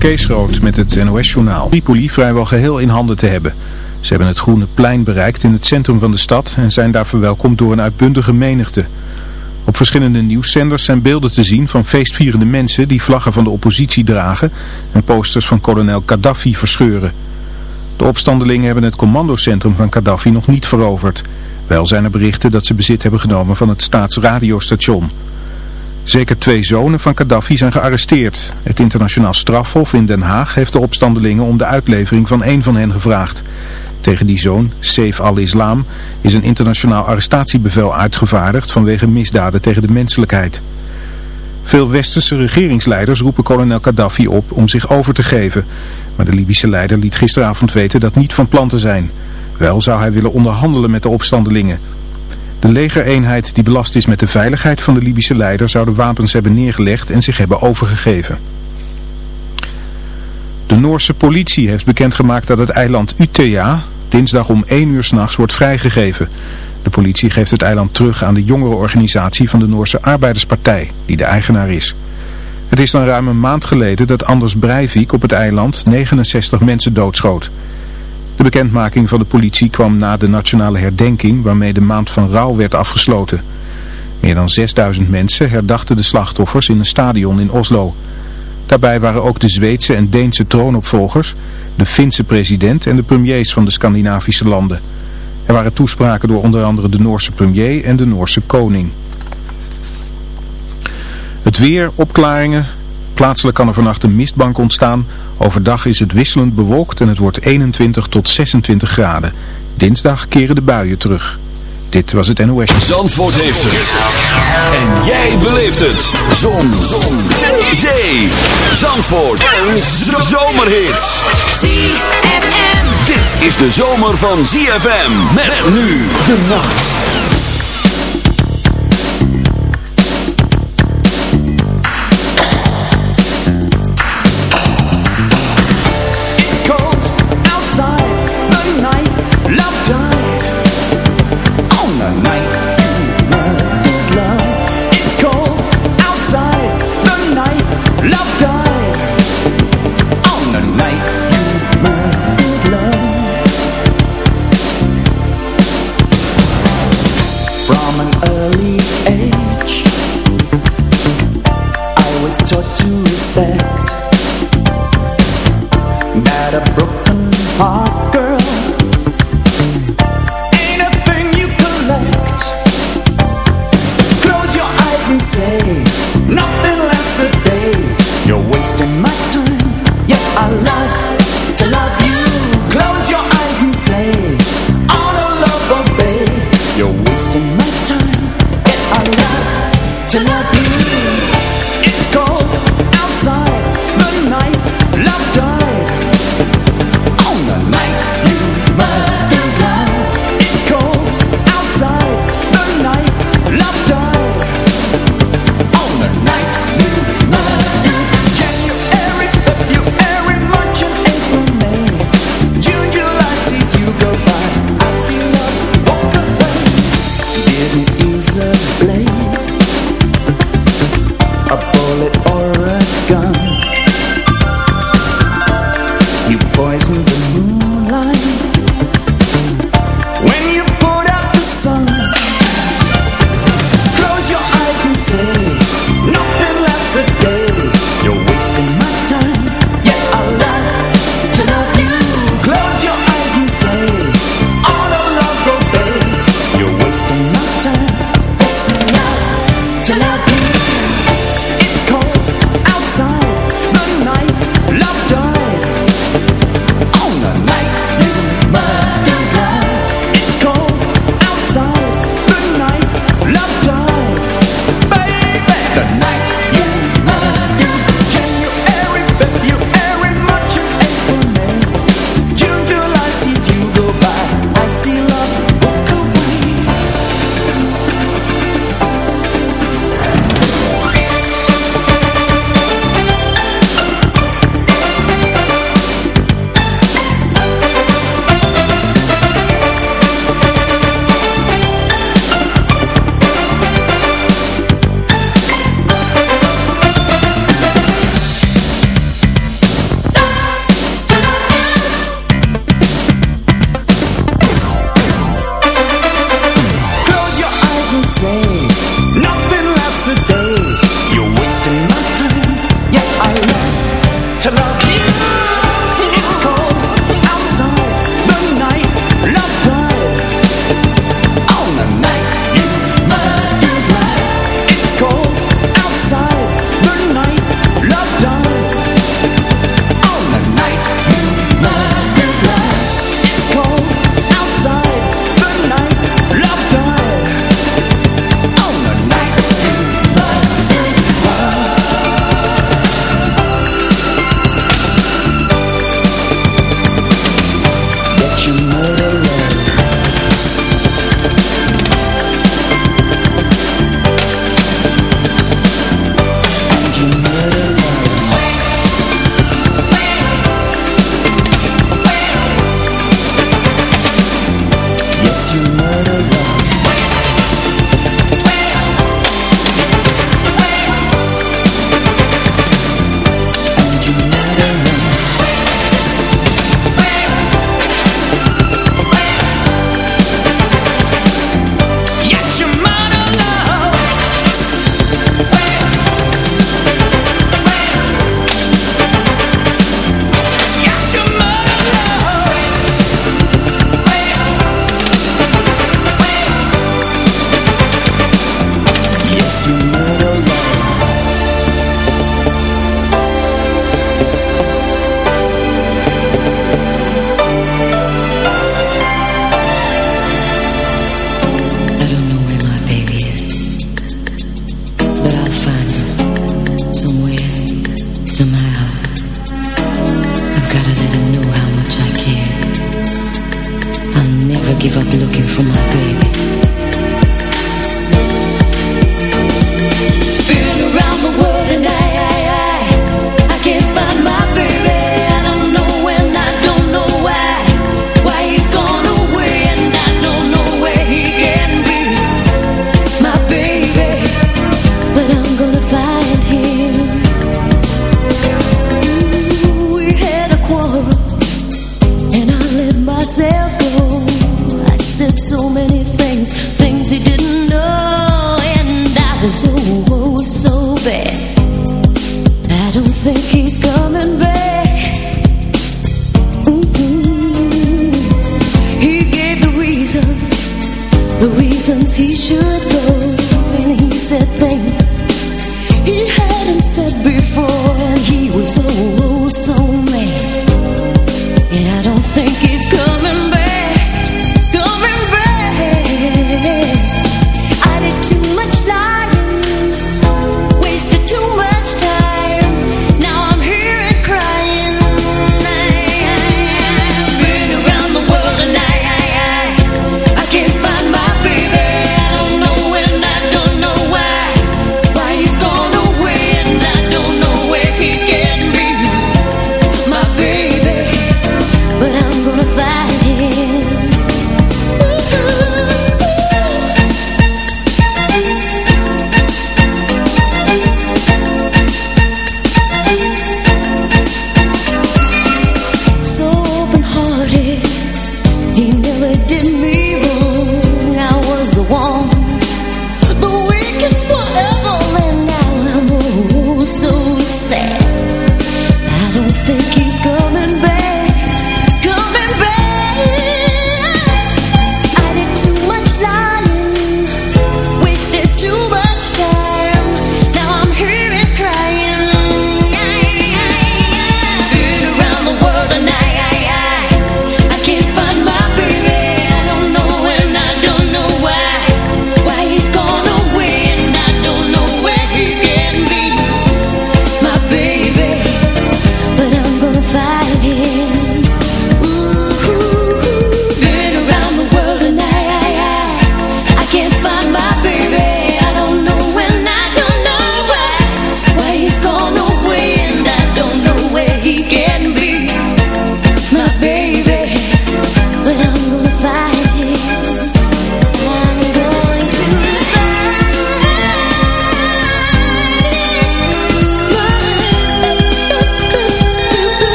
Kees met het NOS-journaal. Tripoli vrijwel geheel in handen te hebben. Ze hebben het Groene Plein bereikt in het centrum van de stad en zijn daar verwelkomd door een uitbundige menigte. Op verschillende nieuwszenders zijn beelden te zien van feestvierende mensen die vlaggen van de oppositie dragen en posters van kolonel Gaddafi verscheuren. De opstandelingen hebben het commandocentrum van Gaddafi nog niet veroverd. Wel zijn er berichten dat ze bezit hebben genomen van het staatsradiostation. Zeker twee zonen van Gaddafi zijn gearresteerd. Het internationaal strafhof in Den Haag heeft de opstandelingen om de uitlevering van één van hen gevraagd. Tegen die zoon, Saif al-Islam, is een internationaal arrestatiebevel uitgevaardigd vanwege misdaden tegen de menselijkheid. Veel westerse regeringsleiders roepen kolonel Gaddafi op om zich over te geven. Maar de Libische leider liet gisteravond weten dat niet van plan te zijn. Wel zou hij willen onderhandelen met de opstandelingen. De legereenheid die belast is met de veiligheid van de Libische leider zou de wapens hebben neergelegd en zich hebben overgegeven. De Noorse politie heeft bekendgemaakt dat het eiland Utøya dinsdag om 1 uur s'nachts wordt vrijgegeven. De politie geeft het eiland terug aan de jongerenorganisatie van de Noorse Arbeiderspartij, die de eigenaar is. Het is dan ruim een maand geleden dat Anders Breivik op het eiland 69 mensen doodschoot. De bekendmaking van de politie kwam na de nationale herdenking waarmee de maand van rouw werd afgesloten. Meer dan 6000 mensen herdachten de slachtoffers in een stadion in Oslo. Daarbij waren ook de Zweedse en Deense troonopvolgers, de Finse president en de premiers van de Scandinavische landen. Er waren toespraken door onder andere de Noorse premier en de Noorse koning. Het weer, opklaringen. Plaatselijk kan er vannacht een mistbank ontstaan. Overdag is het wisselend bewolkt en het wordt 21 tot 26 graden. Dinsdag keren de buien terug. Dit was het NOS. Zandvoort heeft het. En jij beleeft het. Zon. Zon. Zee. Zandvoort. En zomerhits. ZFM. Dit is de zomer van ZFM. Met nu de nacht.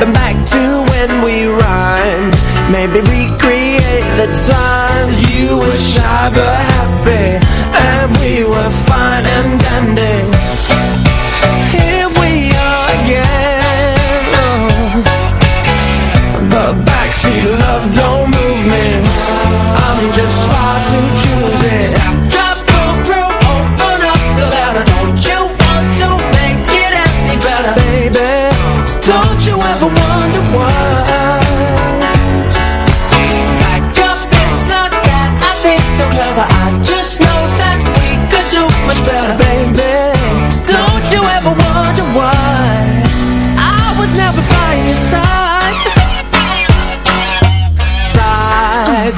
them back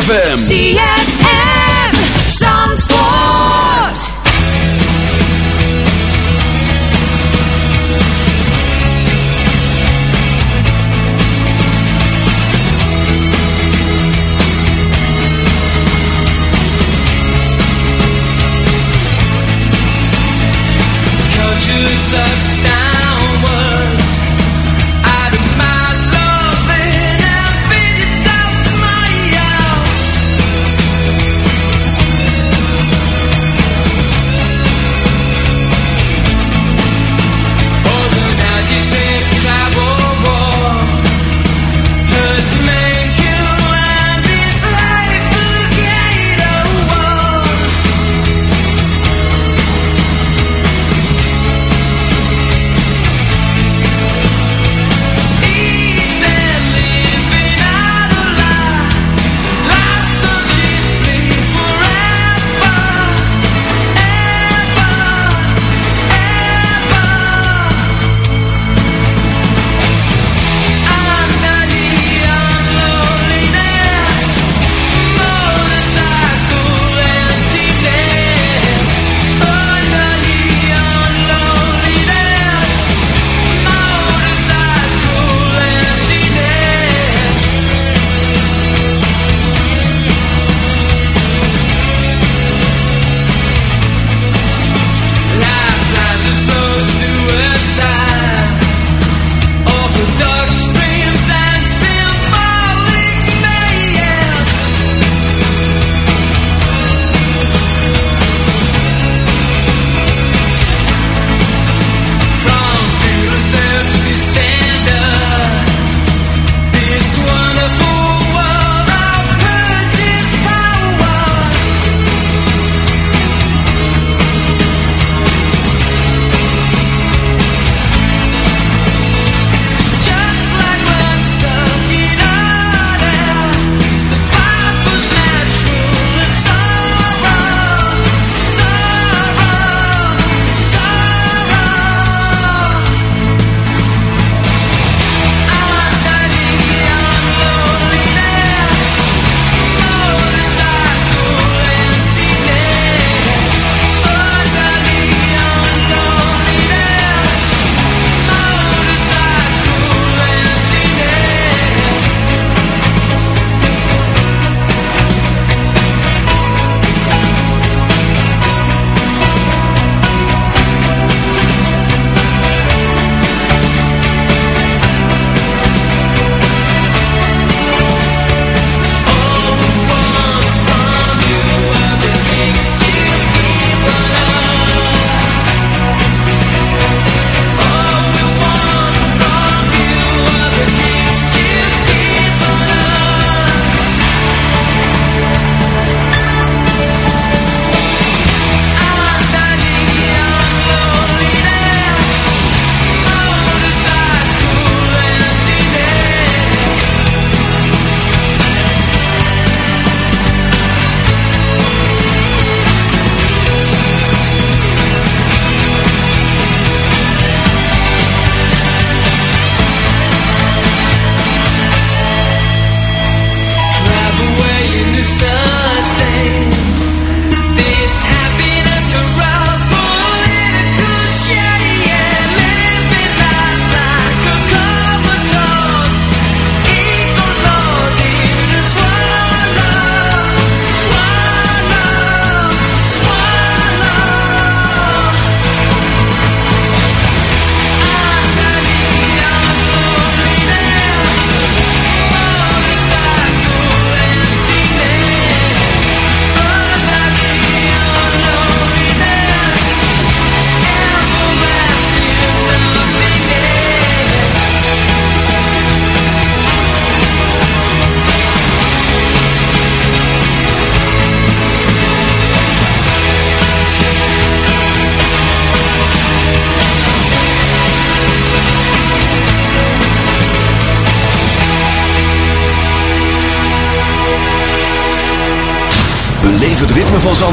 ZFM.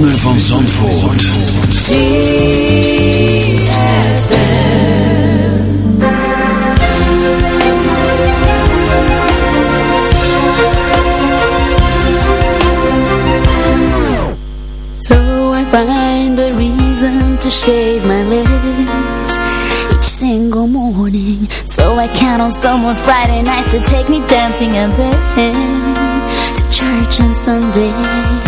Ritme van Zandvoort. So I find a reason to shave my legs each single morning. So I count on someone Friday nights to take me dancing and then to church on Sundays.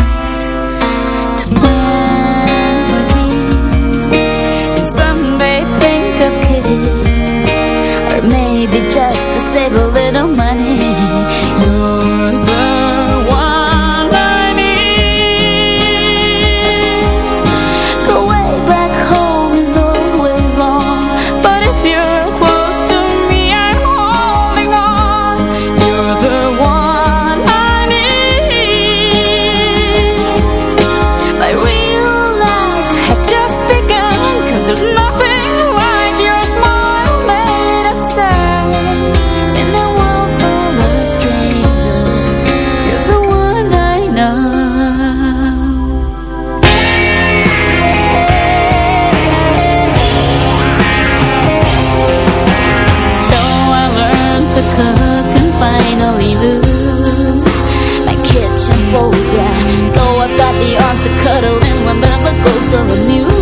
and fold yeah So I've got the arms to cuddle and my a goes or a mule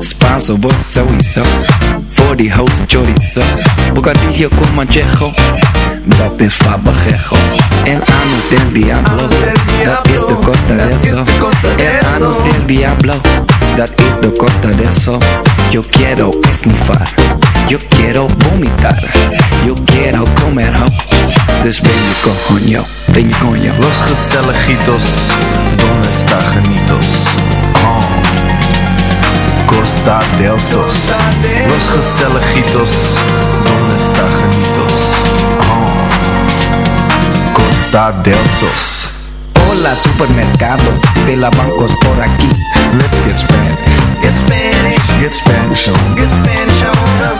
Spanso, vos sowieso. Voor die host chorizo. Bocadillo con manchejo. Dat is fabajejo. El anus del diablo. Dat is de costa de eso. El anus del diablo. Dat is de costa de eso. Yo quiero esnifar. Yo quiero vomitar. Yo quiero comer ho. Dus ben je ben je coño. Los Gestelejitos, ¿dónde está Janitos? Oh, Costa del Sos. Los Gestelejitos, ¿dónde está Janitos? Oh, Costa del Sos. Hola supermercado de la bancos por aquí. Let's get Spanish. Get Spanish, Get Spanish get Spanish on.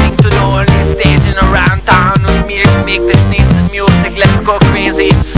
to only station around town with me to make this nice music. Let's go crazy.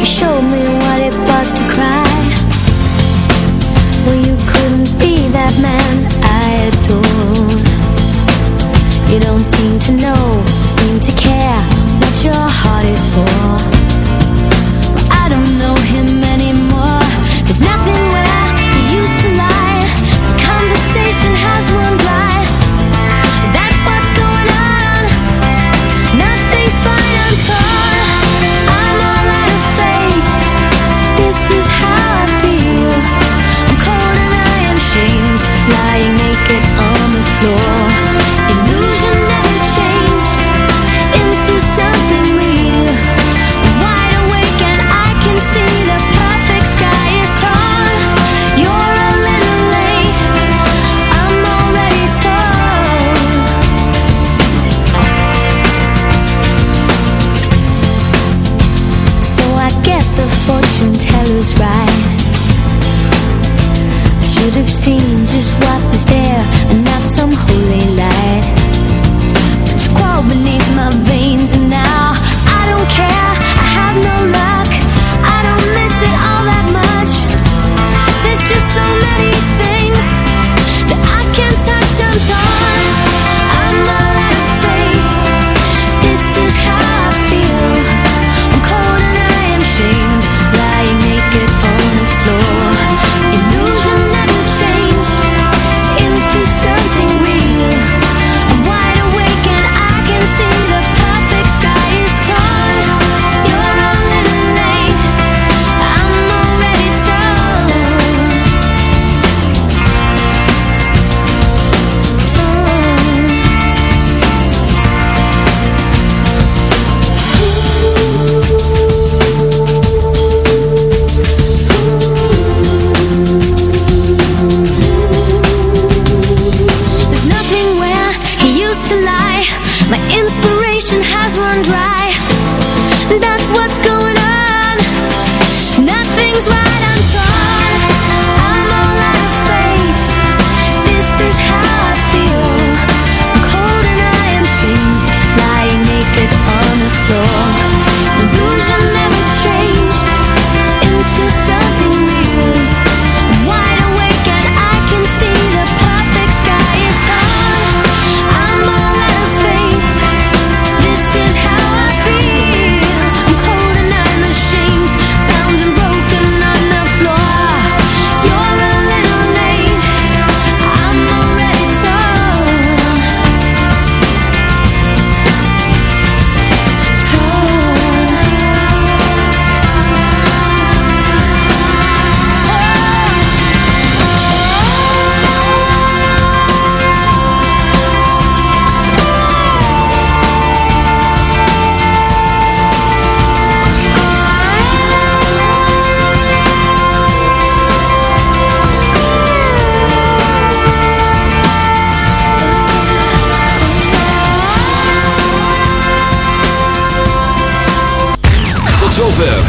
He showed me what it was to cry. Well, you couldn't be that man I adored. You don't seem to know, seem to care what your heart is for.